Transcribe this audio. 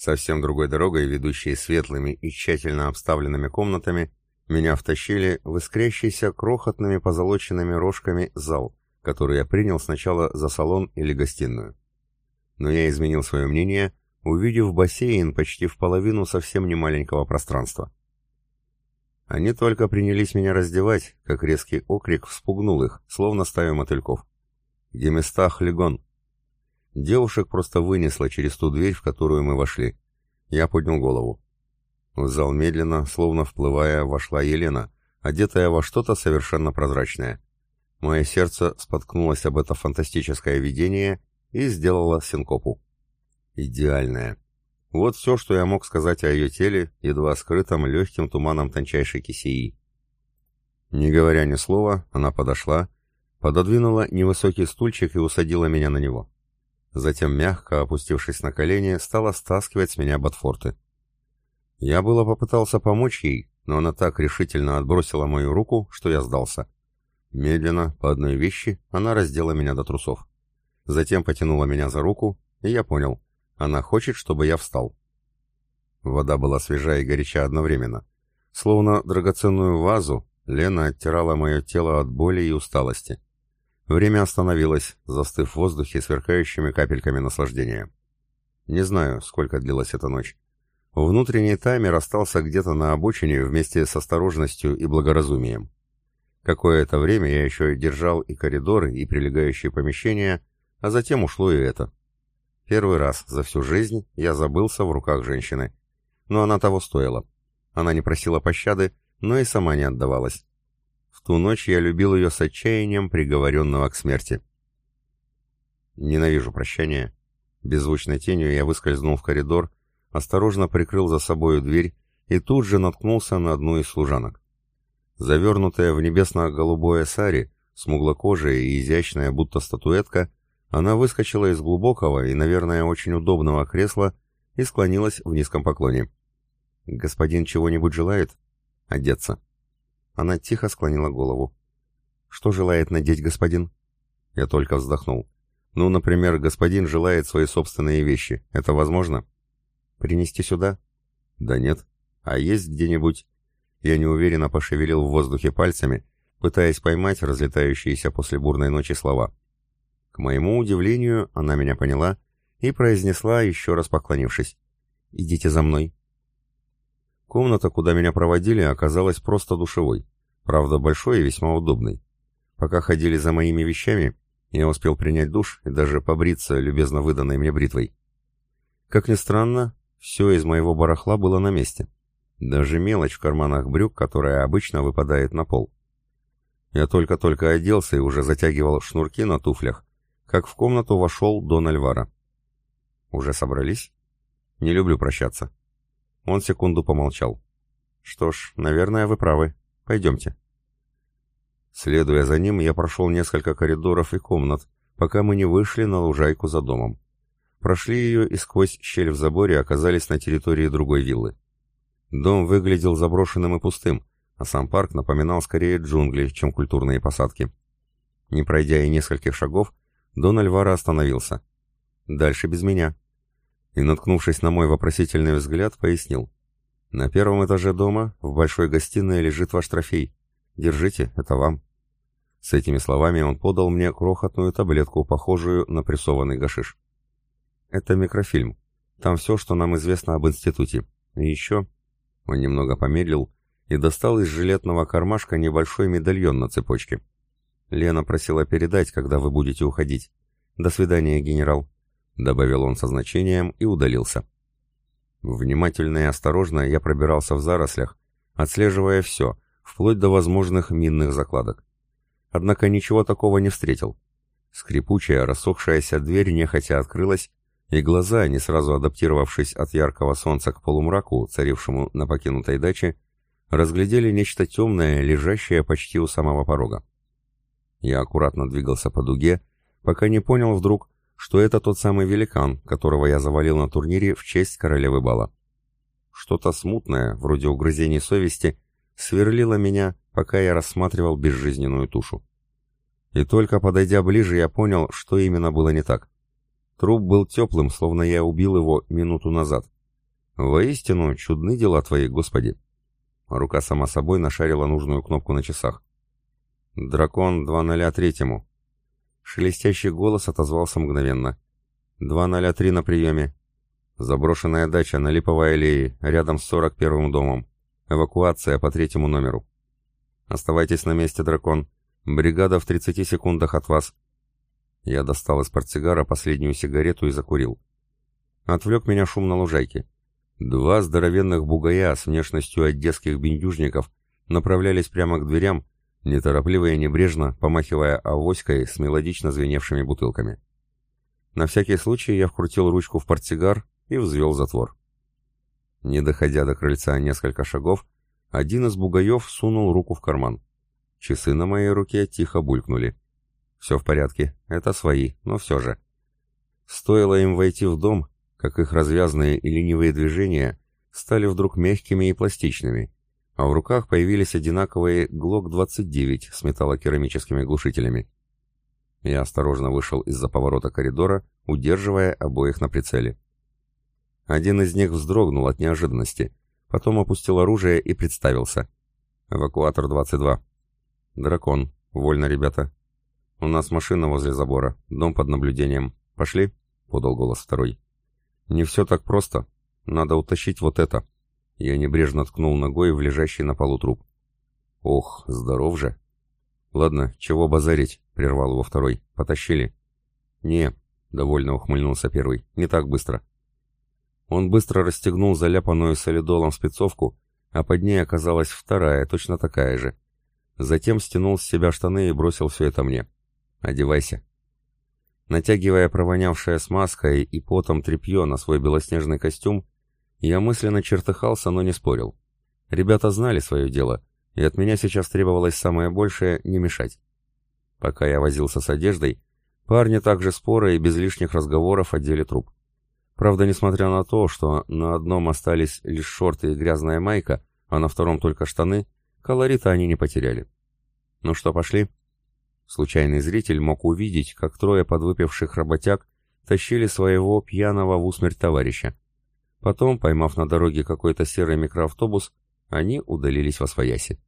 Совсем другой дорогой, ведущей светлыми и тщательно обставленными комнатами, меня втащили в искрящийся крохотными позолоченными рожками зал, который я принял сначала за салон или гостиную. Но я изменил свое мнение, увидев бассейн почти в половину совсем немаленького пространства. Они только принялись меня раздевать, как резкий окрик вспугнул их, словно стаю мотыльков. «Где места, хлегон?» Девушек просто вынесло через ту дверь, в которую мы вошли. Я поднял голову. В зал медленно, словно вплывая, вошла Елена, одетая во что-то совершенно прозрачное. Мое сердце споткнулось об это фантастическое видение и сделало синкопу. Идеальная. Вот все, что я мог сказать о ее теле, едва скрытом легким туманом тончайшей кисеи. Не говоря ни слова, она подошла, пододвинула невысокий стульчик и усадила меня на него. Затем, мягко опустившись на колени, стала стаскивать с меня ботфорты. Я было попытался помочь ей, но она так решительно отбросила мою руку, что я сдался. Медленно, по одной вещи, она раздела меня до трусов. Затем потянула меня за руку, и я понял, она хочет, чтобы я встал. Вода была свежая и горяча одновременно. Словно драгоценную вазу, Лена оттирала мое тело от боли и усталости. Время остановилось, застыв в воздухе сверкающими капельками наслаждения. Не знаю, сколько длилась эта ночь. Внутренний таймер остался где-то на обочине вместе с осторожностью и благоразумием. Какое-то время я еще держал и коридоры, и прилегающие помещения, а затем ушло и это. Первый раз за всю жизнь я забылся в руках женщины. Но она того стоила. Она не просила пощады, но и сама не отдавалась. Ту ночь я любил ее с отчаянием приговоренного к смерти. Ненавижу прощания. Беззвучной тенью я выскользнул в коридор, осторожно прикрыл за собою дверь и тут же наткнулся на одну из служанок. Завернутая в небесно-голубое сари, смуглокожая и изящная, будто статуэтка, она выскочила из глубокого и, наверное, очень удобного кресла и склонилась в низком поклоне. «Господин чего-нибудь желает?» «Одеться». Она тихо склонила голову. «Что желает надеть господин?» Я только вздохнул. «Ну, например, господин желает свои собственные вещи. Это возможно?» «Принести сюда?» «Да нет. А есть где-нибудь...» Я неуверенно пошевелил в воздухе пальцами, пытаясь поймать разлетающиеся после бурной ночи слова. К моему удивлению, она меня поняла и произнесла, еще раз поклонившись. «Идите за мной». Комната, куда меня проводили, оказалась просто душевой. Правда, большой и весьма удобной. Пока ходили за моими вещами, я успел принять душ и даже побриться любезно выданной мне бритвой. Как ни странно, все из моего барахла было на месте. Даже мелочь в карманах брюк, которая обычно выпадает на пол. Я только-только оделся и уже затягивал шнурки на туфлях, как в комнату вошел Дон Альвара. «Уже собрались?» «Не люблю прощаться». Он секунду помолчал. «Что ж, наверное, вы правы. Пойдемте». Следуя за ним, я прошел несколько коридоров и комнат, пока мы не вышли на лужайку за домом. Прошли ее и сквозь щель в заборе оказались на территории другой виллы. Дом выглядел заброшенным и пустым, а сам парк напоминал скорее джунгли, чем культурные посадки. Не пройдя и нескольких шагов, Дон Альвара остановился. «Дальше без меня». И, наткнувшись на мой вопросительный взгляд, пояснил. «На первом этаже дома, в большой гостиной, лежит ваш трофей. Держите, это вам». С этими словами он подал мне крохотную таблетку, похожую на прессованный гашиш. «Это микрофильм. Там все, что нам известно об институте. И еще...» Он немного помедлил и достал из жилетного кармашка небольшой медальон на цепочке. Лена просила передать, когда вы будете уходить. До свидания, генерал», — добавил он со значением и удалился. Внимательно и осторожно я пробирался в зарослях, отслеживая все, вплоть до возможных минных закладок. Однако ничего такого не встретил. Скрипучая, рассохшаяся дверь нехотя открылась, и глаза, не сразу адаптировавшись от яркого солнца к полумраку, царившему на покинутой даче, разглядели нечто темное, лежащее почти у самого порога. Я аккуратно двигался по дуге, пока не понял вдруг, что это тот самый великан, которого я завалил на турнире в честь королевы бала. Что-то смутное, вроде угрызений совести, сверлило меня, пока я рассматривал безжизненную тушу. И только подойдя ближе, я понял, что именно было не так. Труп был теплым, словно я убил его минуту назад, Воистину, чудны дела твои, Господи. Рука сама собой нашарила нужную кнопку на часах. «Дракон 203-му». Шелестящий голос отозвался мгновенно. «203 на приеме. Заброшенная дача на Липовой аллее, рядом с 41-м домом. Эвакуация по третьему номеру. Оставайтесь на месте, дракон. Бригада в 30 секундах от вас». Я достал из портсигара последнюю сигарету и закурил. Отвлек меня шум на лужайке. Два здоровенных бугая с внешностью одесских бендюжников направлялись прямо к дверям, неторопливо и небрежно помахивая авоськой с мелодично звеневшими бутылками. На всякий случай я вкрутил ручку в портсигар и взвел затвор. Не доходя до крыльца несколько шагов, один из бугаев сунул руку в карман. Часы на моей руке тихо булькнули. Все в порядке, это свои, но все же. Стоило им войти в дом, как их развязные и ленивые движения стали вдруг мягкими и пластичными, а в руках появились одинаковые ГЛОК-29 с металлокерамическими глушителями. Я осторожно вышел из-за поворота коридора, удерживая обоих на прицеле. Один из них вздрогнул от неожиданности, потом опустил оружие и представился. «Эвакуатор 22». «Дракон. Вольно, ребята. У нас машина возле забора, дом под наблюдением. Пошли?» — подал голос второй. «Не все так просто. Надо утащить вот это». Я небрежно ткнул ногой в лежащий на полу труп. «Ох, здоров же!» «Ладно, чего базарить?» — прервал его второй. «Потащили?» «Не», — довольно ухмыльнулся первый, — «не так быстро». Он быстро расстегнул заляпанную солидолом спецовку, а под ней оказалась вторая, точно такая же. Затем стянул с себя штаны и бросил все это мне. «Одевайся». Натягивая провонявшее смазкой и потом тряпье на свой белоснежный костюм, я мысленно чертыхался, но не спорил. Ребята знали свое дело, и от меня сейчас требовалось самое большее — не мешать. Пока я возился с одеждой, парни также споро и без лишних разговоров одели труп. Правда, несмотря на то, что на одном остались лишь шорты и грязная майка, а на втором только штаны, колорита они не потеряли. «Ну что, пошли?» Случайный зритель мог увидеть, как трое подвыпивших работяг тащили своего пьяного в усмерть товарища. Потом, поймав на дороге какой-то серый микроавтобус, они удалились во свояси.